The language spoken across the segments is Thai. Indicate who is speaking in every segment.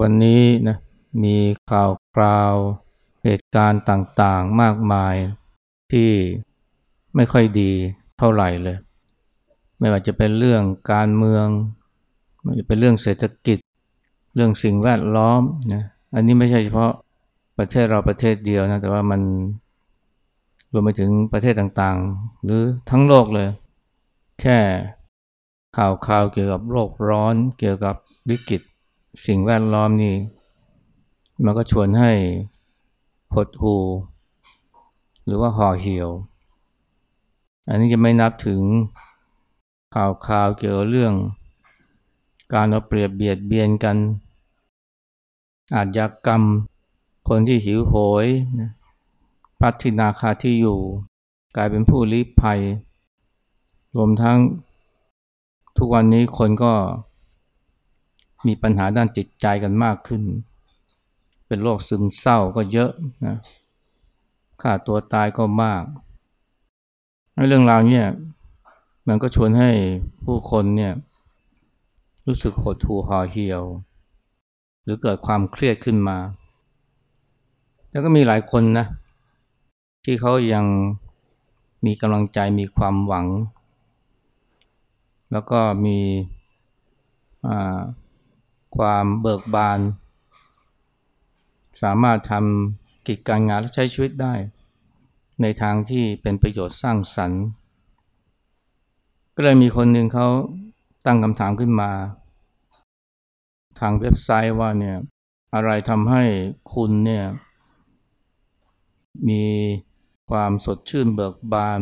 Speaker 1: วันนี้นะมีข่าวคราวเหตุการณ์ต่างๆมากมายที่ไม่ค่อยดีเท่าไหร่เลย ไม่ว่าจะเป็นเรื่องการเมืองไม่ว่าจะเป็นเรื่องเศรษฐกิจ เรื่องสิ่งแวดล้อมนะอันนี้ไม่ใช่เฉพาะประเทศเราประเทศเดียวนะแต่ว่ามันรวมไปถึงประเทศต่างๆ หรือทั้งโลกเลย แค่ข่าวข่าวเกี่ยวกับโลกร้อน เกี่ยวกับวิกฤต สิ่งแวดล้อมนี่ มันก็ชวนให้หดหูหรือว่าห่อเหี่ยว อันนี้จะไม่นับถึงข่าวข่าวเกี่ยวกับเรื่อง การเอาเปรียบเบียดเบียนกัน อาชญากรรม คนที่หิวโหยนะพลัดทินาคาที่อยู่ กลายเป็นผู้ลี้ภัย รวมทั้งทุกวันนี้คนก็ มีปัญหาด้านจิตใจกันมากขึ้น เป็นโรคซึมเศร้าก็เยอะนะค่าตัวตายก็มากเรื่องราวเนี่ยมันก็ชวนให้ผู้คนเนี่ยรู้สึกหดหู่ห่อเหี่ยว หรือเกิดความเครียดขึ้นมา แล้วก็มีหลายคนนะที่เขายังมีกำลังใจมีความหวัง แล้วก็มี ความเบิกบาน สามารถทำกิจการงานและใช้ชีวิตได้ ในทางที่เป็นประโยชน์สร้างสรรค์ ก็เลยมีคนหนึ่งเขาตั้งคำถามขึ้นมา ทางเว็บไซต์ว่าเนี่ยอะไรทำให้คุณเนี่ยมีความสดชื่นเบิกบาน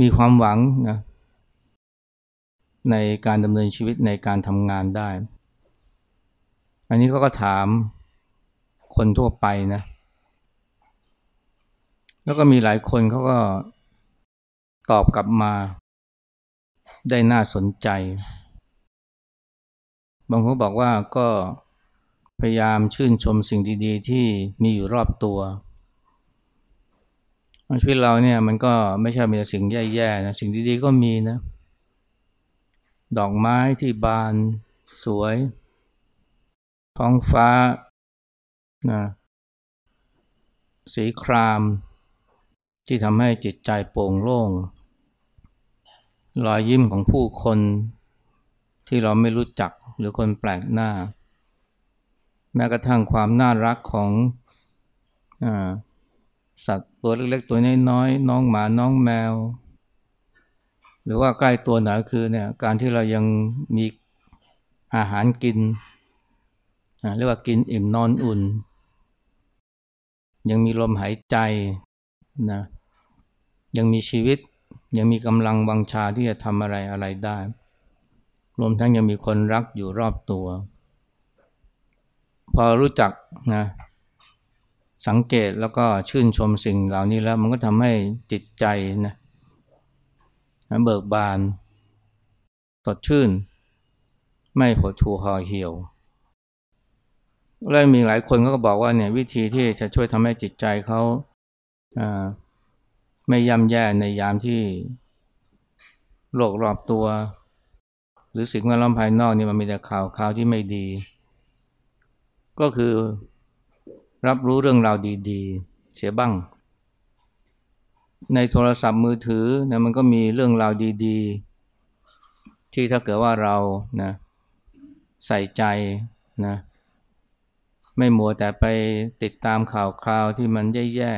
Speaker 1: มีความหวังนะ ในการดำเนินชีวิตในการทำงานได้ อันนี้ก็ก็ถามคนทั่วไปนะ แล้วก็มีหลายคนเขาก็ตอบกลับมา ได้น่าสนใจ บางคนบอกว่าก็พยายามชื่นชมสิ่งดีๆ ที่มีอยู่รอบตัวชีวิตเราเนี่ยมันก็ไม่ใช่มีแต่สิ่งแย่ๆนะสิ่งดีๆก็มีนะ ดอกไม้ที่บานสวย ท้องฟ้านะสีคราม ที่ทำให้จิตใจโปร่งโล่ง รอยยิ้มของผู้คนที่เราไม่รู้จักหรือคนแปลกหน้า แม้กระทั่งความน่ารักของอสัตว์ตัวเล็กๆ ตัวน้อยๆน้องหมาน้องแมว หรือว่าใกล้ตัวหน่อยคือเนี่ยการที่เรายังมีอาหารกินเรียกว่ากินอิ่มนอนอุ่น ยังมีลมหายใจนะยังมีชีวิตยังมีกำลังวังชาที่จะทำอะไรอะไรได้ รวมทั้งยังมีคนรักอยู่รอบตัว พอรู้จักนะสังเกตแล้วก็ชื่นชมสิ่งเหล่านี้แล้วมันก็ทำให้จิตใจนะ เบิกบาน สดชื่น ไม่หดหู่ห่อเหี่ยวแล้วมีหลายคนก็บอกว่าเนี่ยวิธีที่จะช่วยทำให้จิตใจเขาไม่ย่ำแย่ในยามที่โลกรอบตัว หรือสิ่งแวดล้อมภายนอกนี่มันมีแต่ข่าวข่าวที่ไม่ดี ก็คือรับรู้เรื่องราวดี ๆ เสียบ้าง ในโทรศัพท์มือถือนะมันก็มีเรื่องราวดีๆ ที่ถ้าเกิดว่าเรานะใส่ใจนะไม่มัวแต่ไปติดตามข่าวคราวที่มันแย่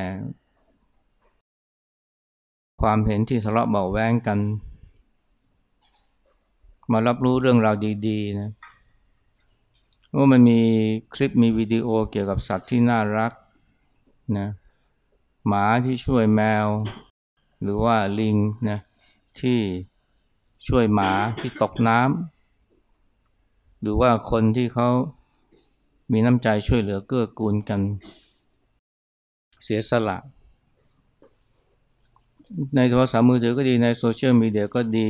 Speaker 1: ๆ ความเห็นที่ทะเลาะเบาแวงกัน มารับรู้เรื่องราวดีๆนะว่ามันมีคลิปมีวิดีโอเกี่ยวกับสัตว์ที่น่ารักนะ หมาที่ช่วยแมว หรือว่าลิงนะที่ช่วยหมาที่ตกน้ำหรือว่าคนที่เขามีน้ำใจช่วยเหลือเกื้อกูลกัน เสียสละ ในโทรศัพท์มือถือก็ดีในโซเชียลมีเดียก็ดี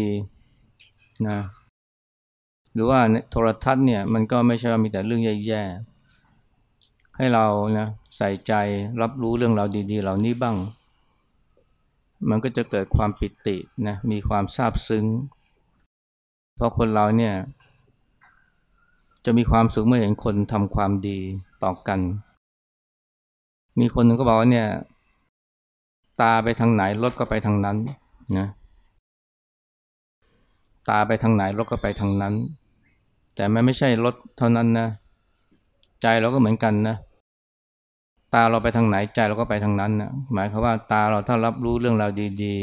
Speaker 1: นะหรือว่าโทรทัศน์เนี่ยมันก็ไม่ใช่ว่ามีแต่เรื่องแย่ๆ ให้เรานะใส่ใจรับรู้เรื่องราวดีๆ เหล่านี้บ้าง มันก็จะเกิดความปิตินะมีความซาบซึ้ง เพราะคนเราเนี่ย จะมีความสุขเมื่อเห็นคนทำความดีต่อกัน มีคนหนึ่งก็บอกว่าเนี่ย ตาไปทางไหนรถก็ไปทางนั้นนะตาไปทางไหนรถก็ไปทางนั้น แต่มันไม่ใช่รถเท่านั้นนะ ใจเราก็เหมือนกันนะ ตาเราไปทางไหนใจเราก็ไปทางนั้นนะหมายความว่าตาเราถ้ารับรู้เรื่องราวดี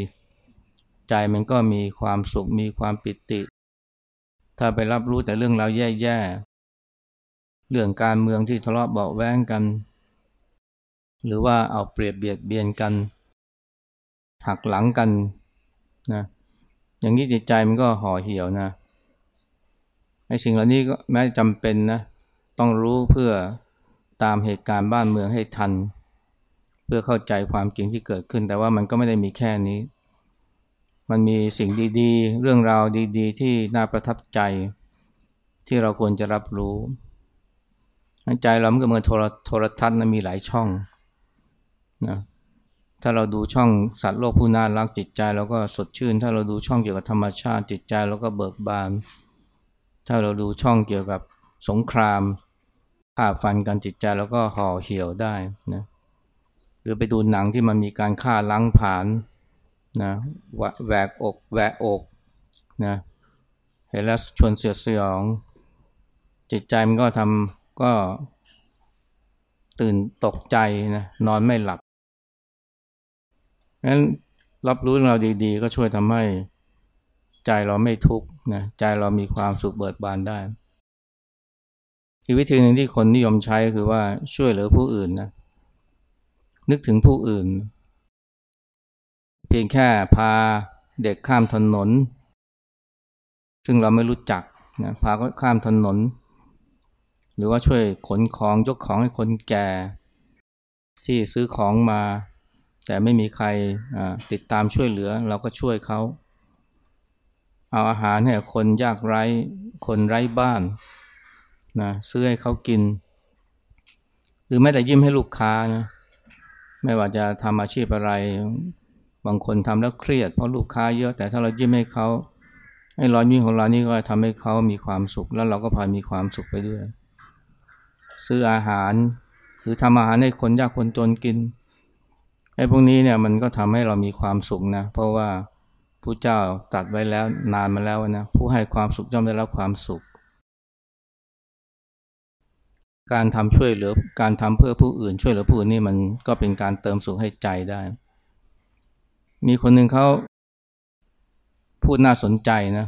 Speaker 1: ๆ ใจมันก็มีความสุขมีความปิติ ถ้าไปรับรู้แต่เรื่องราวแย่ๆเรื่องการเมืองที่ทะเลาะเบาแว้งกัน หรือว่าเอาเปรียบเบียดเบียนกัน หักหลังกันนะอย่างนี้จิตใจมันก็ห่อเหี่ยวนะไอ้สิ่งเหล่านี้ก็แม้จำเป็นนะต้องรู้เพื่อ ตามเหตุการณ์บ้านเมืองให้ทัน เพื่อเข้าใจความจริงที่เกิดขึ้น แต่ว่ามันก็ไม่ได้มีแค่นี้ มันมีสิ่งดีๆ เรื่องราวดีๆ ที่น่าประทับใจ ที่เราควรจะรับรู้ใจเราก็เหมือนโทรทัศน์นะมีหลายช่องนะถ้าเราดูช่องสัตว์โลกผู้น่ารักจิตใจเราก็สดชื่น ถ้าเราดูช่องเกี่ยวกับธรรมชาติจิตใจเราก็เบิกบาน ถ้าเราดูช่องเกี่ยวกับสงคราม ฆ่าฟันกันจิตใจแล้วก็ห่อเหี่ยวได้นะหรือไปดูหนังที่มันมีการฆ่าล้างผานนะแหวกอกแหวกอกนะเห็นแล้วชวนเสียดสยอง จิตใจมันก็ทำก็ตื่นตกใจนะนอนไม่หลับงั้นรับรู้เราดีๆ ก็ช่วยทำให้ใจเราไม่ทุกข์นะใจเรามีความสุขเบิดบานได้ อีกวิธีหนึ่งที่คนนิยมใช้คือว่าช่วยเหลือผู้อื่นนะนึกถึงผู้อื่น เพียงแค่พาเด็กข้ามถนน ซึ่งเราไม่รู้จักนะพาเขาข้ามถนน หรือว่าช่วยขนของยกของให้คนแก่ ที่ซื้อของมา แต่ไม่มีใครติดตามช่วยเหลือ เราก็ช่วยเขาเอาอาหารให้คนยากไร้คนไร้บ้าน นะซื้อให้เขากิน หรือแม้แต่ยิ้มให้ลูกค้านะไม่ว่าจะทำอาชีพอะไร บางคนทำแล้วเครียด เพราะลูกค้าเยอะแต่ถ้าเรายิ้มให้เขาให้รอยยิ้มของเรานี่ก็ทำให้เขามีความสุข แล้วเราก็พามีความสุขไปด้วย ซื้ออาหาร หรือทำอาหารให้คนยากคนจนกินไอ้พวกนี้เนี่ยมันก็ทำให้เรามีความสุขนะเพราะว่าผู้เจ้าตัดไว้แล้วนานมาแล้วนะผู้ให้ความสุขย่อมได้รับความสุข การทำช่วยเหลือการทำเพื่อผู้อื่น ช่วยเหลือผู้อื่นนี่มันก็เป็นการเติมสุขให้ใจได้ มีคนหนึ่งเขาพูดน่าสนใจนะ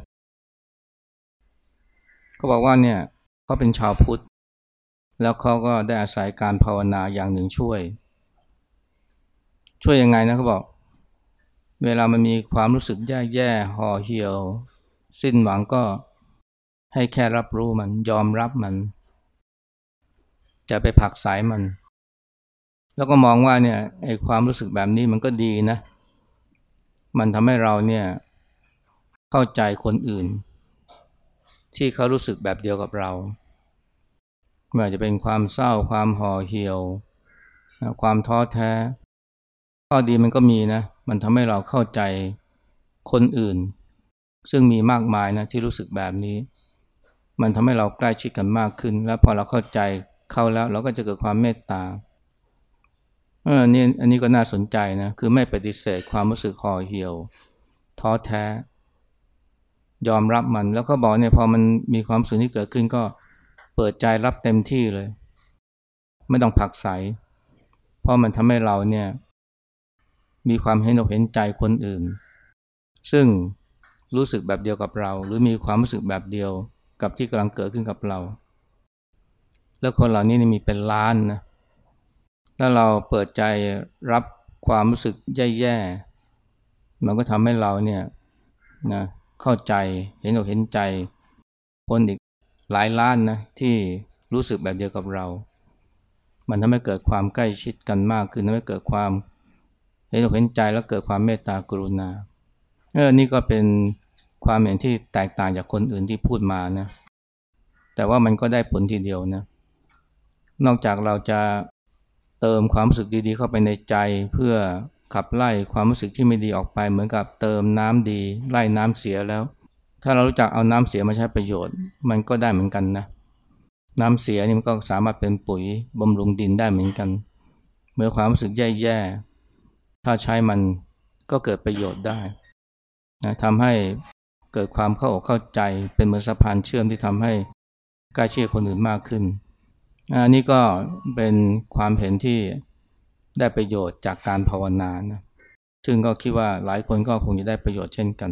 Speaker 1: เขาบอกว่าเนี่ยเขาเป็นชาวพุทธ แล้วเขาก็ได้อาศัยการภาวนาอย่างหนึ่งช่วย ช่วยยังไงนะเขาบอก เวลามันมีความรู้สึกแย่ๆห่อเหี่ยว สิ้นหวังก็ให้แค่รับรู้มันยอมรับมัน จะไปผักสายมัน แล้วก็มองว่าเนี่ยไอ้ความรู้สึกแบบนี้มันก็ดีนะ มันทำให้เราเนี่ยเข้าใจคนอื่น ที่เขารู้สึกแบบเดียวกับเราไม่ว่าจะเป็นความเศร้าความห่อเหี่ยว ความท้อแท้ข้อดีมันก็มีนะ มันทำให้เราเข้าใจคนอื่น ซึ่งมีมากมายนะที่รู้สึกแบบนี้ มันทำให้เราใกล้ชิดกันมากขึ้น แล้วพอเราเข้าใจ เข้าแล้วเราก็จะเกิดความเมตตาออนี่อันนี้ก็น่าสนใจนะ คือไม่ปฏิเสธความรู้สึกห่อเหี่ยว ท้อแท้ ยอมรับมัน แล้วก็บอกเนี่ยพอมันมีความสุขที่เกิดขึ้นก็เปิดใจรับเต็มที่เลย ไม่ต้องผักใส เพราะมันทำให้เราเนี่ย มีความเห็นอกเห็นใจคนอื่น ซึ่งรู้สึกแบบเดียวกับเรา หรือมีความรู้สึกแบบเดียวกับที่กำลังเกิดขึ้นกับเรา แล้วคนเหล่านี้มีเป็นล้านนะถ้าเราเปิดใจรับความรู้สึกแย่ๆมันก็ทำให้เราเนี่ยนะเข้าใจเห็นอกเห็นใจ คนอีกหลายล้านนะที่รู้สึกแบบเดียวกับเรา มันทำให้เกิดความใกล้ชิดกันมากขึ้นทำให้เกิดความเห็นอกเห็นใจแล้วเกิดความเมตตากรุณาเออนี่ก็เป็นความเห็นที่แตกต่างจากคนอื่นที่พูดมานะ แต่ว่ามันก็ได้ผลทีเดียวนะเนอกจากเราจะเติมความรู้สึกดีๆ เข้าไปในใจเพื่อขับไล่ความรู้สึกที่ไม่ดีออกไป เหมือนกับเติมน้ำดีไล่น้ำเสียแล้ว ถ้าเรารู้จักเอาน้ำเสียมาใช้ประโยชน์ มันก็ได้เหมือนกันนะ น้ำเสียนี่มันก็สามารถเป็นปุ๋ยบำรุงดินได้เหมือนกัน เมื่อความรู้สึกแย่ๆถ้าใช้มันก็เกิดประโยชน์ได้นะทำให้เกิดความเข้าอกเข้าใจเป็นเหมือนสะพานเชื่อมที่ทำให้ใกล้ชิดคนอื่นมากขึ้น อันนี้ก็เป็นความเห็นที่ได้ประโยชน์จากการภาวนานะซึ่งก็คิดว่าหลายคนก็คงจะได้ประโยชน์เช่นกัน